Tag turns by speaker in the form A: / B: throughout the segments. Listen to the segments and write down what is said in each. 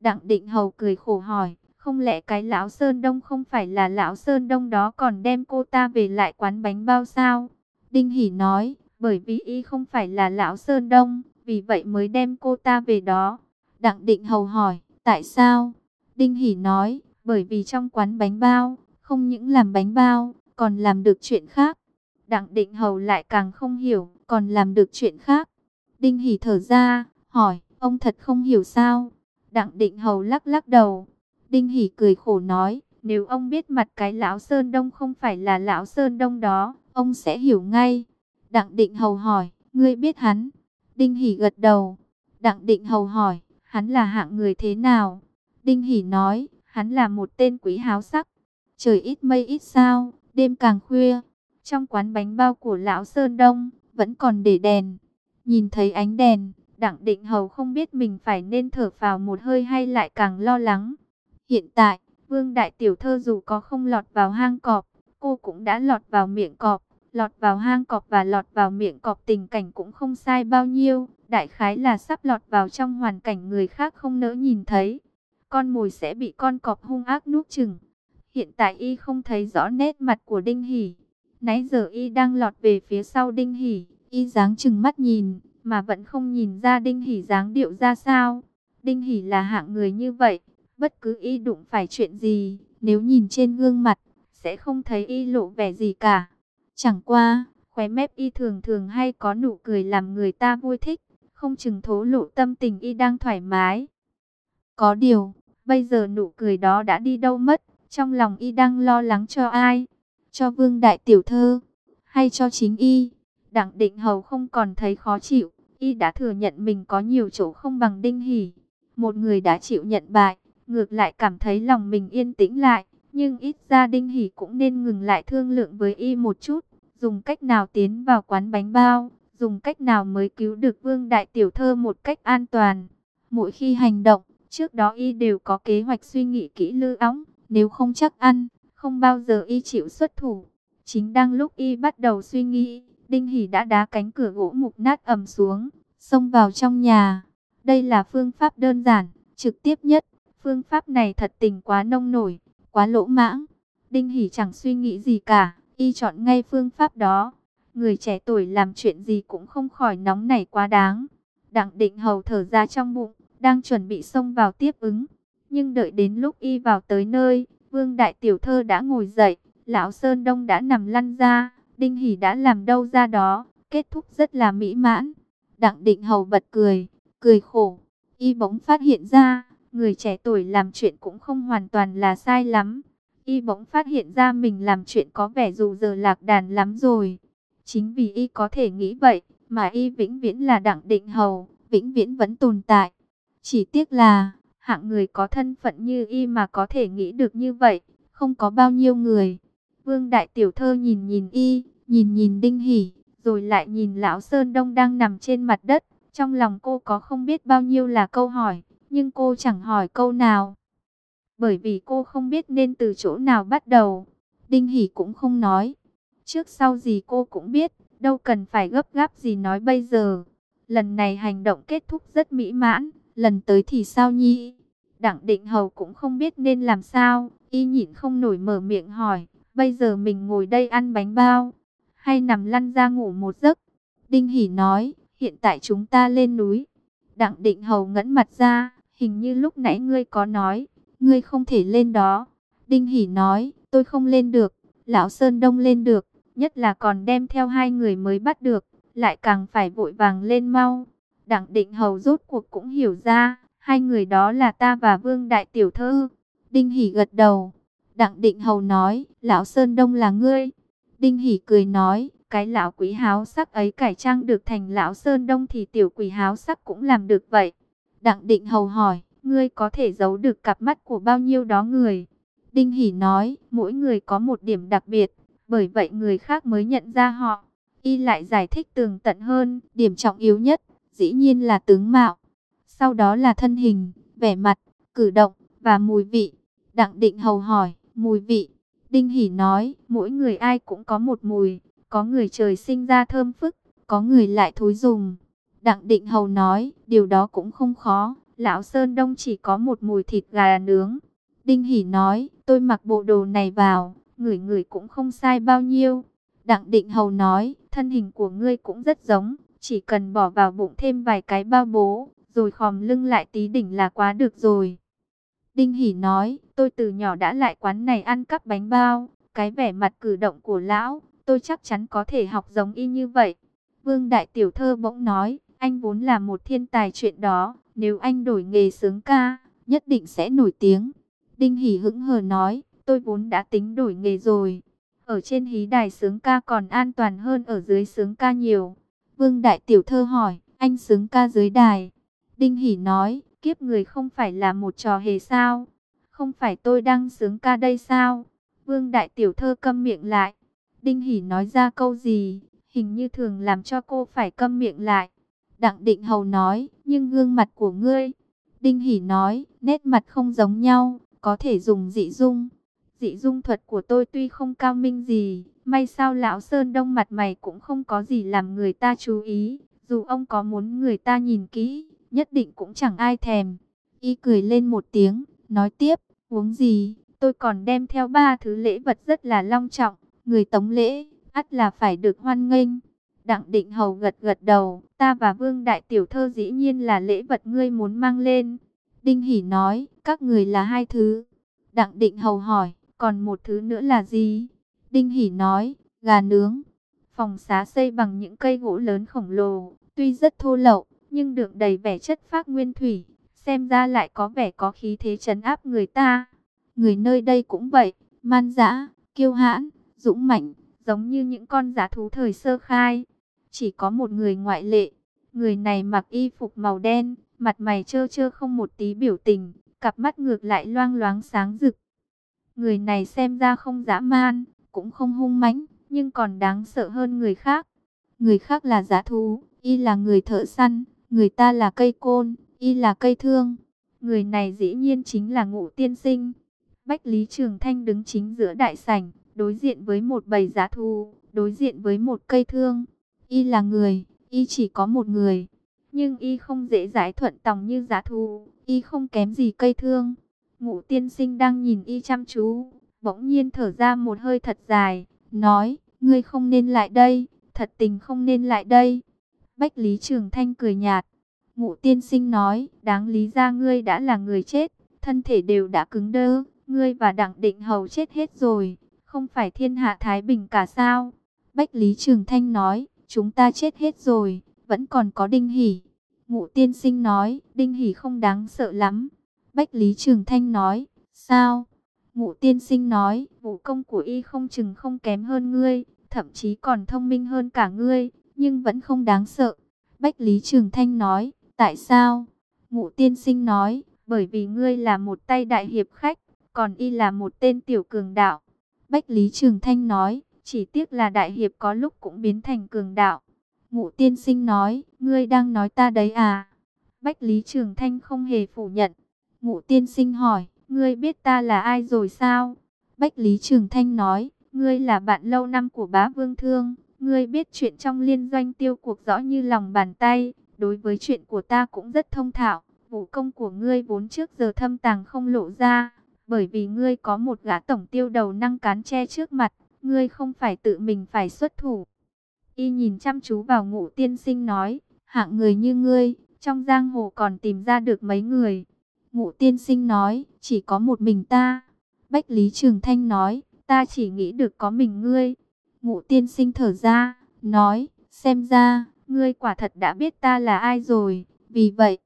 A: Đặng định hầu cười khổ hỏi, không lẽ cái lão Sơn Đông không phải là lão Sơn Đông đó còn đem cô ta về lại quán bánh bao sao? Đinh Hỷ nói, bởi vì y không phải là lão Sơn Đông, vì vậy mới đem cô ta về đó. Đặng định hầu hỏi, tại sao? Đinh Hỷ nói, bởi vì trong quán bánh bao, không những làm bánh bao, còn làm được chuyện khác. Đặng định hầu lại càng không hiểu, còn làm được chuyện khác. Đinh Hỷ thở ra, hỏi, ông thật không hiểu sao? Đặng định hầu lắc lắc đầu. Đinh Hỷ cười khổ nói, nếu ông biết mặt cái lão Sơn Đông không phải là lão Sơn Đông đó, ông sẽ hiểu ngay. Đặng định hầu hỏi, ngươi biết hắn? Đinh Hỷ gật đầu. Đặng định hầu hỏi, hắn là hạng người thế nào? Đinh Hỷ nói, hắn là một tên quý háo sắc. Trời ít mây ít sao, đêm càng khuya. Trong quán bánh bao của lão Sơn Đông, vẫn còn để đèn. Nhìn thấy ánh đèn, Đặng Định Hầu không biết mình phải nên thở vào một hơi hay lại càng lo lắng. Hiện tại, Vương Đại Tiểu Thơ dù có không lọt vào hang cọp, cô cũng đã lọt vào miệng cọp. Lọt vào hang cọp và lọt vào miệng cọp tình cảnh cũng không sai bao nhiêu. Đại khái là sắp lọt vào trong hoàn cảnh người khác không nỡ nhìn thấy. Con mồi sẽ bị con cọp hung ác nuốt chừng. Hiện tại y không thấy rõ nét mặt của Đinh Hỷ. Nãy giờ y đang lọt về phía sau Đinh Hỷ. Y dáng chừng mắt nhìn, mà vẫn không nhìn ra Đinh Hỷ dáng điệu ra sao. Đinh Hỷ là hạng người như vậy, bất cứ y đụng phải chuyện gì, nếu nhìn trên gương mặt, sẽ không thấy y lộ vẻ gì cả. Chẳng qua, khóe mép y thường thường hay có nụ cười làm người ta vui thích, không chừng thố lộ tâm tình y đang thoải mái. Có điều, bây giờ nụ cười đó đã đi đâu mất, trong lòng y đang lo lắng cho ai? Cho vương đại tiểu thơ, hay cho chính y? Đặng định hầu không còn thấy khó chịu, y đã thừa nhận mình có nhiều chỗ không bằng đinh hỉ. Một người đã chịu nhận bại, ngược lại cảm thấy lòng mình yên tĩnh lại, nhưng ít ra đinh hỉ cũng nên ngừng lại thương lượng với y một chút, dùng cách nào tiến vào quán bánh bao, dùng cách nào mới cứu được vương đại tiểu thơ một cách an toàn. Mỗi khi hành động, trước đó y đều có kế hoạch suy nghĩ kỹ lư óng, nếu không chắc ăn, không bao giờ y chịu xuất thủ. Chính đang lúc y bắt đầu suy nghĩ, Đinh Hỷ đã đá cánh cửa gỗ mục nát ầm xuống, xông vào trong nhà. Đây là phương pháp đơn giản, trực tiếp nhất. Phương pháp này thật tình quá nông nổi, quá lỗ mãng. Đinh Hỷ chẳng suy nghĩ gì cả, y chọn ngay phương pháp đó. Người trẻ tuổi làm chuyện gì cũng không khỏi nóng nảy quá đáng. Đặng định hầu thở ra trong bụng, đang chuẩn bị xông vào tiếp ứng. Nhưng đợi đến lúc y vào tới nơi, vương đại tiểu thơ đã ngồi dậy, lão Sơn Đông đã nằm lăn ra, Đinh Hỷ đã làm đâu ra đó, kết thúc rất là mỹ mãn. Đặng định hầu bật cười, cười khổ. Y bỗng phát hiện ra, người trẻ tuổi làm chuyện cũng không hoàn toàn là sai lắm. Y bỗng phát hiện ra mình làm chuyện có vẻ dù giờ lạc đàn lắm rồi. Chính vì Y có thể nghĩ vậy, mà Y vĩnh viễn là đặng định hầu, vĩnh viễn vẫn tồn tại. Chỉ tiếc là, hạng người có thân phận như Y mà có thể nghĩ được như vậy, không có bao nhiêu người. Vương Đại Tiểu Thơ nhìn nhìn Y, nhìn nhìn Đinh Hỷ, rồi lại nhìn Lão Sơn Đông đang nằm trên mặt đất. Trong lòng cô có không biết bao nhiêu là câu hỏi, nhưng cô chẳng hỏi câu nào. Bởi vì cô không biết nên từ chỗ nào bắt đầu. Đinh Hỷ cũng không nói. Trước sau gì cô cũng biết, đâu cần phải gấp gáp gì nói bây giờ. Lần này hành động kết thúc rất mỹ mãn, lần tới thì sao nhi? Đặng định hầu cũng không biết nên làm sao, y nhịn không nổi mở miệng hỏi, bây giờ mình ngồi đây ăn bánh bao, hay nằm lăn ra ngủ một giấc. Đinh Hỷ nói, hiện tại chúng ta lên núi. Đặng định hầu ngẫn mặt ra, hình như lúc nãy ngươi có nói, ngươi không thể lên đó. Đinh Hỷ nói, tôi không lên được, Lão Sơn Đông lên được, nhất là còn đem theo hai người mới bắt được, lại càng phải vội vàng lên mau. Đặng định hầu rốt cuộc cũng hiểu ra, hai người đó là ta và Vương Đại Tiểu Thơ. Đinh Hỷ gật đầu. Đặng định hầu nói, Lão Sơn Đông là ngươi. Đinh hỉ cười nói, cái lão quý háo sắc ấy cải trang được thành lão Sơn Đông thì tiểu quỷ háo sắc cũng làm được vậy. Đặng định hầu hỏi, ngươi có thể giấu được cặp mắt của bao nhiêu đó người? Đinh hỉ nói, mỗi người có một điểm đặc biệt, bởi vậy người khác mới nhận ra họ. Y lại giải thích tường tận hơn, điểm trọng yếu nhất, dĩ nhiên là tướng mạo. Sau đó là thân hình, vẻ mặt, cử động, và mùi vị. Đặng định hầu hỏi, mùi vị. Đinh Hỷ nói, mỗi người ai cũng có một mùi, có người trời sinh ra thơm phức, có người lại thối dùng. Đặng Định Hầu nói, điều đó cũng không khó, Lão Sơn Đông chỉ có một mùi thịt gà nướng. Đinh Hỷ nói, tôi mặc bộ đồ này vào, người người cũng không sai bao nhiêu. Đặng Định Hầu nói, thân hình của ngươi cũng rất giống, chỉ cần bỏ vào bụng thêm vài cái bao bố, rồi khòm lưng lại tí đỉnh là quá được rồi. Đinh Hỷ nói, tôi từ nhỏ đã lại quán này ăn cắp bánh bao, cái vẻ mặt cử động của lão, tôi chắc chắn có thể học giống y như vậy. Vương Đại Tiểu Thơ bỗng nói, anh vốn là một thiên tài chuyện đó, nếu anh đổi nghề sướng ca, nhất định sẽ nổi tiếng. Đinh Hỷ hững hờ nói, tôi vốn đã tính đổi nghề rồi. Ở trên hí đài sướng ca còn an toàn hơn ở dưới sướng ca nhiều. Vương Đại Tiểu Thơ hỏi, anh sướng ca dưới đài. Đinh Hỷ nói, kiếp người không phải là một trò hề sao? Không phải tôi đang sướng ca đây sao? Vương Đại Tiểu Thơ câm miệng lại. Đinh Hỷ nói ra câu gì, hình như thường làm cho cô phải câm miệng lại. Đặng Định Hầu nói, nhưng gương mặt của ngươi. Đinh Hỷ nói, nét mặt không giống nhau, có thể dùng dị dung. Dị dung thuật của tôi tuy không cao minh gì, may sao lão Sơn Đông mặt mày cũng không có gì làm người ta chú ý. Dù ông có muốn người ta nhìn kỹ, nhất định cũng chẳng ai thèm. Y cười lên một tiếng, nói tiếp, uống gì, tôi còn đem theo ba thứ lễ vật rất là long trọng, người tống lễ, ắt là phải được hoan nghênh. Đặng định hầu gật gật đầu, ta và vương đại tiểu thơ dĩ nhiên là lễ vật ngươi muốn mang lên. Đinh hỉ nói, các người là hai thứ. Đặng định hầu hỏi, còn một thứ nữa là gì? Đinh hỉ nói, gà nướng. Phòng xá xây bằng những cây gỗ lớn khổng lồ, tuy rất thô lậu, nhưng được đầy vẻ chất phác nguyên thủy, xem ra lại có vẻ có khí thế trấn áp người ta. Người nơi đây cũng vậy, man dã, kiêu hãn, dũng mãnh, giống như những con giả thú thời sơ khai. Chỉ có một người ngoại lệ, người này mặc y phục màu đen, mặt mày trơ trơ không một tí biểu tình, cặp mắt ngược lại loang loáng sáng rực. Người này xem ra không dã man, cũng không hung mãnh, nhưng còn đáng sợ hơn người khác. Người khác là giả thú, y là người thợ săn, người ta là cây côn, y là cây thương. Người này dĩ nhiên chính là ngụ tiên sinh. Bách Lý Trường Thanh đứng chính giữa đại sảnh, đối diện với một bầy giá thú, đối diện với một cây thương. Y là người, y chỉ có một người. Nhưng y không dễ giải thuận tòng như giá thú, y không kém gì cây thương. Ngụ tiên sinh đang nhìn y chăm chú, bỗng nhiên thở ra một hơi thật dài, nói, ngươi không nên lại đây, thật tình không nên lại đây. Bách Lý Trường Thanh cười nhạt. Ngụ tiên sinh nói, đáng lý ra ngươi đã là người chết, thân thể đều đã cứng đơ, ngươi và đặng định hầu chết hết rồi, không phải thiên hạ Thái Bình cả sao? Bách Lý Trường Thanh nói, chúng ta chết hết rồi, vẫn còn có Đinh Hỷ. Ngụ tiên sinh nói, Đinh Hỷ không đáng sợ lắm. Bách Lý Trường Thanh nói, sao? Ngụ tiên sinh nói, vũ công của y không chừng không kém hơn ngươi, thậm chí còn thông minh hơn cả ngươi, nhưng vẫn không đáng sợ. Bách Lý Trường Thanh nói, tại sao? Ngụ tiên sinh nói, bởi vì ngươi là một tay đại hiệp khách, còn y là một tên tiểu cường đạo. Bách Lý Trường Thanh nói, chỉ tiếc là đại hiệp có lúc cũng biến thành cường đạo. Ngụ tiên sinh nói, ngươi đang nói ta đấy à? Bách Lý Trường Thanh không hề phủ nhận. Ngụ tiên sinh hỏi, ngươi biết ta là ai rồi sao? Bách Lý Trường Thanh nói, ngươi là bạn lâu năm của bá vương thương. Ngươi biết chuyện trong liên doanh tiêu cuộc rõ như lòng bàn tay. Đối với chuyện của ta cũng rất thông thạo. Vũ công của ngươi vốn trước giờ thâm tàng không lộ ra. Bởi vì ngươi có một gã tổng tiêu đầu năng cán che trước mặt. Ngươi không phải tự mình phải xuất thủ. Y nhìn chăm chú vào ngụ tiên sinh nói. Hạng người như ngươi, trong giang hồ còn tìm ra được mấy người. Ngụ tiên sinh nói, chỉ có một mình ta. Bách Lý Trường Thanh nói, ta chỉ nghĩ được có mình ngươi. Ngụ tiên sinh thở ra, nói, xem ra, ngươi quả thật đã biết ta là ai rồi. Vì vậy,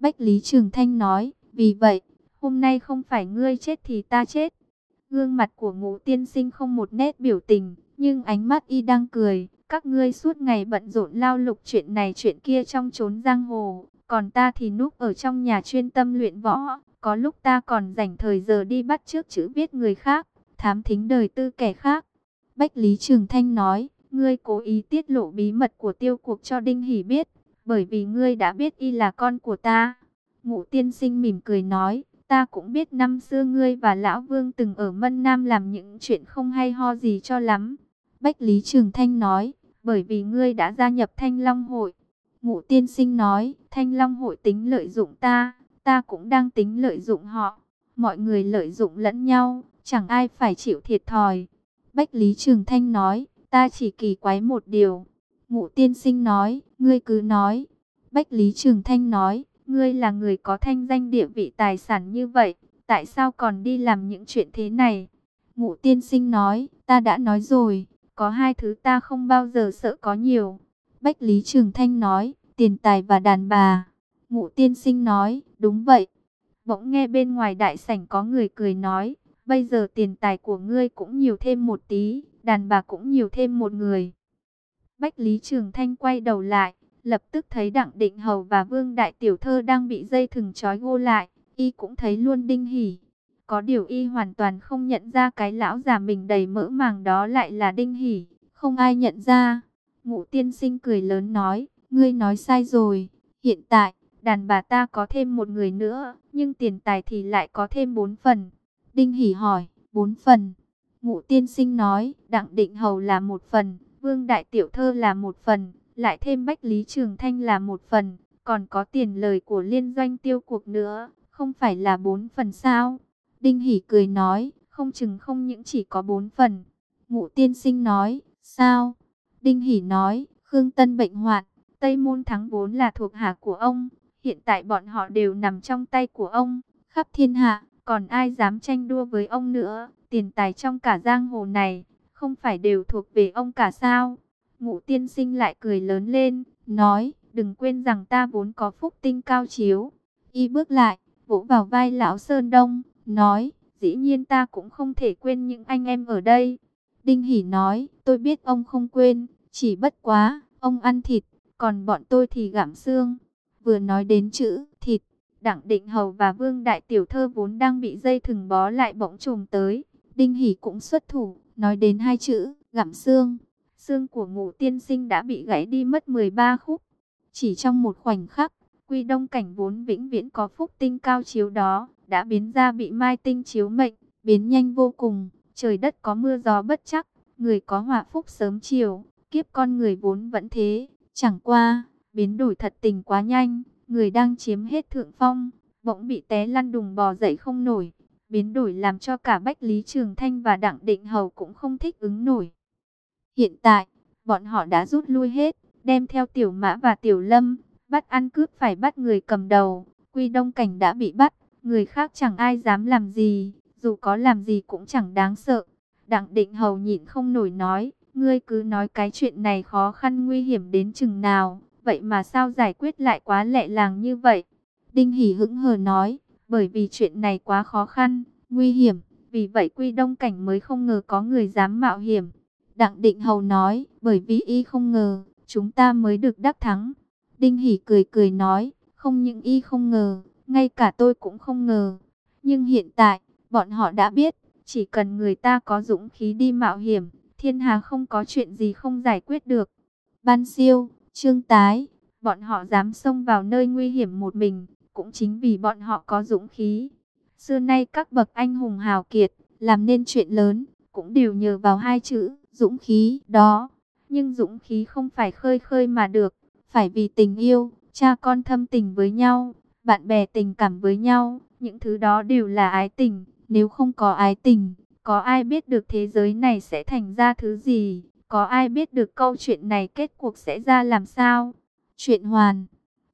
A: Bách Lý Trường Thanh nói, vì vậy, hôm nay không phải ngươi chết thì ta chết. Gương mặt của ngũ tiên sinh không một nét biểu tình, nhưng ánh mắt y đang cười. Các ngươi suốt ngày bận rộn lao lục chuyện này chuyện kia trong chốn giang hồ, còn ta thì núp ở trong nhà chuyên tâm luyện võ. Có lúc ta còn dành thời giờ đi bắt trước chữ viết người khác, thám thính đời tư kẻ khác. Bách Lý Trường Thanh nói, ngươi cố ý tiết lộ bí mật của tiêu cuộc cho Đinh Hỷ biết, bởi vì ngươi đã biết y là con của ta. Ngụ tiên sinh mỉm cười nói, ta cũng biết năm xưa ngươi và Lão Vương từng ở Mân Nam làm những chuyện không hay ho gì cho lắm. Bách Lý Trường Thanh nói, bởi vì ngươi đã gia nhập Thanh Long Hội. Ngụ tiên sinh nói, Thanh Long Hội tính lợi dụng ta, ta cũng đang tính lợi dụng họ. Mọi người lợi dụng lẫn nhau, chẳng ai phải chịu thiệt thòi. Bách Lý Trường Thanh nói, ta chỉ kỳ quái một điều. Ngụ tiên sinh nói, ngươi cứ nói. Bách Lý Trường Thanh nói, ngươi là người có thanh danh địa vị tài sản như vậy, tại sao còn đi làm những chuyện thế này? Ngụ tiên sinh nói, ta đã nói rồi, có hai thứ ta không bao giờ sợ có nhiều. Bách Lý Trường Thanh nói, tiền tài và đàn bà. Ngụ tiên sinh nói, đúng vậy. Bỗng nghe bên ngoài đại sảnh có người cười nói, bây giờ tiền tài của ngươi cũng nhiều thêm một tí, đàn bà cũng nhiều thêm một người. Bách Lý Trường Thanh quay đầu lại, lập tức thấy Đặng Định Hầu và Vương Đại Tiểu Thơ đang bị dây thừng trói gô lại, y cũng thấy luôn đinh hỉ. Có điều y hoàn toàn không nhận ra cái lão già mình đầy mỡ màng đó lại là đinh hỉ, không ai nhận ra. Ngụ tiên sinh cười lớn nói, ngươi nói sai rồi, hiện tại, đàn bà ta có thêm một người nữa, nhưng tiền tài thì lại có thêm bốn phần. Đinh hỉ hỏi, bốn phần. Ngụ tiên sinh nói, Đặng Định Hầu là một phần, Vương Đại Tiểu Thơ là một phần, lại thêm Bách Lý Trường Thanh là một phần, còn có tiền lời của liên doanh tiêu cuộc nữa, không phải là bốn phần sao? Đinh Hỷ cười nói, không chừng không những chỉ có bốn phần. Ngụ tiên sinh nói, sao? Đinh Hỷ nói, Khương Tân bệnh hoạn, Tây Môn Thắng vốn là thuộc hạ của ông, hiện tại bọn họ đều nằm trong tay của ông, khắp thiên hạ, còn ai dám tranh đua với ông nữa, tiền tài trong cả giang hồ này, không phải đều thuộc về ông cả sao? Ngụ tiên sinh lại cười lớn lên, nói, đừng quên rằng ta vốn có phúc tinh cao chiếu. Y bước lại, vỗ vào vai lão Sơn Đông, nói, dĩ nhiên ta cũng không thể quên những anh em ở đây. Đinh Hỷ nói, tôi biết ông không quên, chỉ bất quá, ông ăn thịt, còn bọn tôi thì gặm xương. Vừa nói đến chữ thịt, Đặng Định Hầu và Vương Đại Tiểu Thơ vốn đang bị dây thừng bó lại bỗng trùm tới. Đinh Hỷ cũng xuất thủ, nói đến hai chữ, gặm xương. Xương của ngũ tiên sinh đã bị gãy đi mất 13 khúc. Chỉ trong một khoảnh khắc, quy đông cảnh vốn vĩnh viễn có phúc tinh cao chiếu đó, đã biến ra bị mai tinh chiếu mệnh, biến nhanh vô cùng. Trời đất có mưa gió bất chắc, người có họa phúc sớm chiều, kiếp con người vốn vẫn thế. Chẳng qua, biến đổi thật tình quá nhanh, người đang chiếm hết thượng phong, bỗng bị té lăn đùng bò dậy không nổi. Biến đổi làm cho cả Bách Lý Trường Thanh và Đặng Định Hầu cũng không thích ứng nổi. Hiện tại, bọn họ đã rút lui hết, đem theo Tiểu Mã và Tiểu Lâm, bắt ăn cướp phải bắt người cầm đầu. Quy Đông Cảnh đã bị bắt, người khác chẳng ai dám làm gì, dù có làm gì cũng chẳng đáng sợ. Đặng Định Hầu nhịn không nổi nói, ngươi cứ nói cái chuyện này khó khăn nguy hiểm đến chừng nào, vậy mà sao giải quyết lại quá lẹ làng như vậy? Đinh Hỷ hững hờ nói, bởi vì chuyện này quá khó khăn, nguy hiểm, vì vậy Quy Đông Cảnh mới không ngờ có người dám mạo hiểm. Đặng Định Hầu nói, bởi vì y không ngờ, chúng ta mới được đắc thắng. Đinh Hỷ cười cười nói, không những y không ngờ, ngay cả tôi cũng không ngờ. Nhưng hiện tại, bọn họ đã biết, chỉ cần người ta có dũng khí đi mạo hiểm, thiên hà không có chuyện gì không giải quyết được. Ban siêu, trương tái, bọn họ dám xông vào nơi nguy hiểm một mình, cũng chính vì bọn họ có dũng khí. Xưa nay các bậc anh hùng hào kiệt, làm nên chuyện lớn, cũng đều nhờ vào hai chữ, dũng khí, đó. Nhưng dũng khí không phải khơi khơi mà được, phải vì tình yêu, cha con thâm tình với nhau, bạn bè tình cảm với nhau, những thứ đó đều là ái tình. Nếu không có ái tình, có ai biết được thế giới này sẽ thành ra thứ gì? Có ai biết được câu chuyện này kết cuộc sẽ ra làm sao? Chuyện hoàn,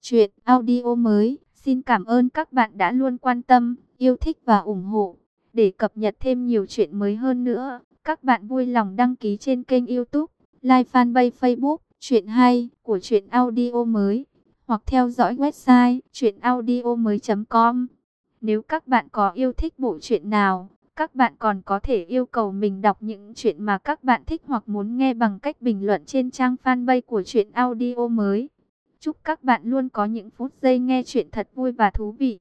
A: chuyện audio mới. Xin cảm ơn các bạn đã luôn quan tâm, yêu thích và ủng hộ. Để cập nhật thêm nhiều chuyện mới hơn nữa, các bạn vui lòng đăng ký trên kênh youtube, like fanpage facebook, chuyện hay của chuyện audio mới. Hoặc theo dõi website chuyenaudio.com Nếu các bạn có yêu thích bộ truyện nào, các bạn còn có thể yêu cầu mình đọc những chuyện mà các bạn thích hoặc muốn nghe bằng cách bình luận trên trang fanpage của chuyện audio mới. Chúc các bạn luôn có những phút giây nghe chuyện thật vui và thú vị.